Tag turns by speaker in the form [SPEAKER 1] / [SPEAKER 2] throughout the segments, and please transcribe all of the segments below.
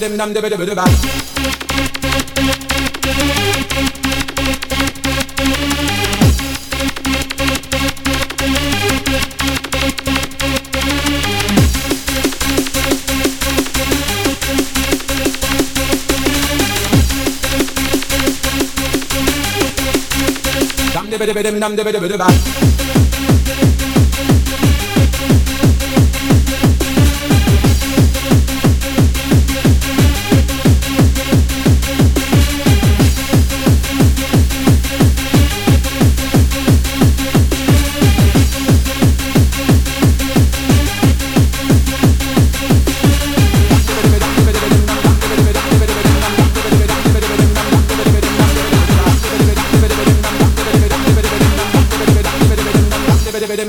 [SPEAKER 1] dem dam de de de ba. Dam de de de dam de de de ba.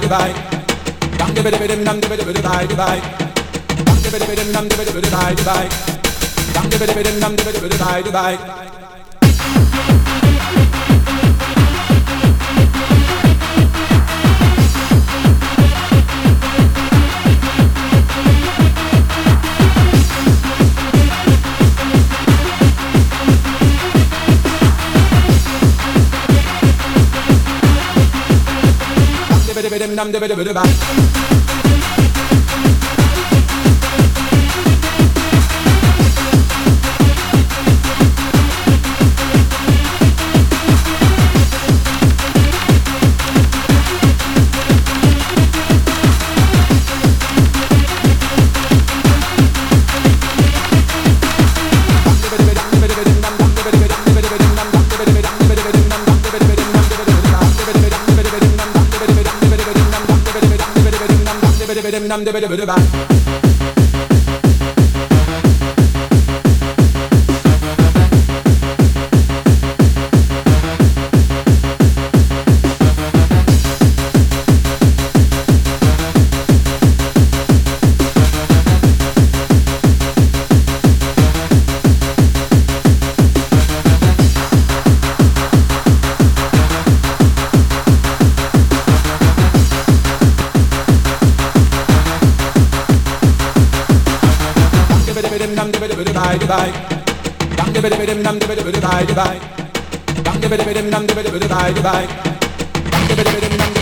[SPEAKER 1] bye bye. Dang the bit of dang the bit bye bye. Bye bye. Bye bye. bidi bidi bidi bidi bidi bidi dum dum dum dum dum dam de de de bye bye dam de de de dam de de de bye bye dam de de de dam de de de bye bye dam de de de dam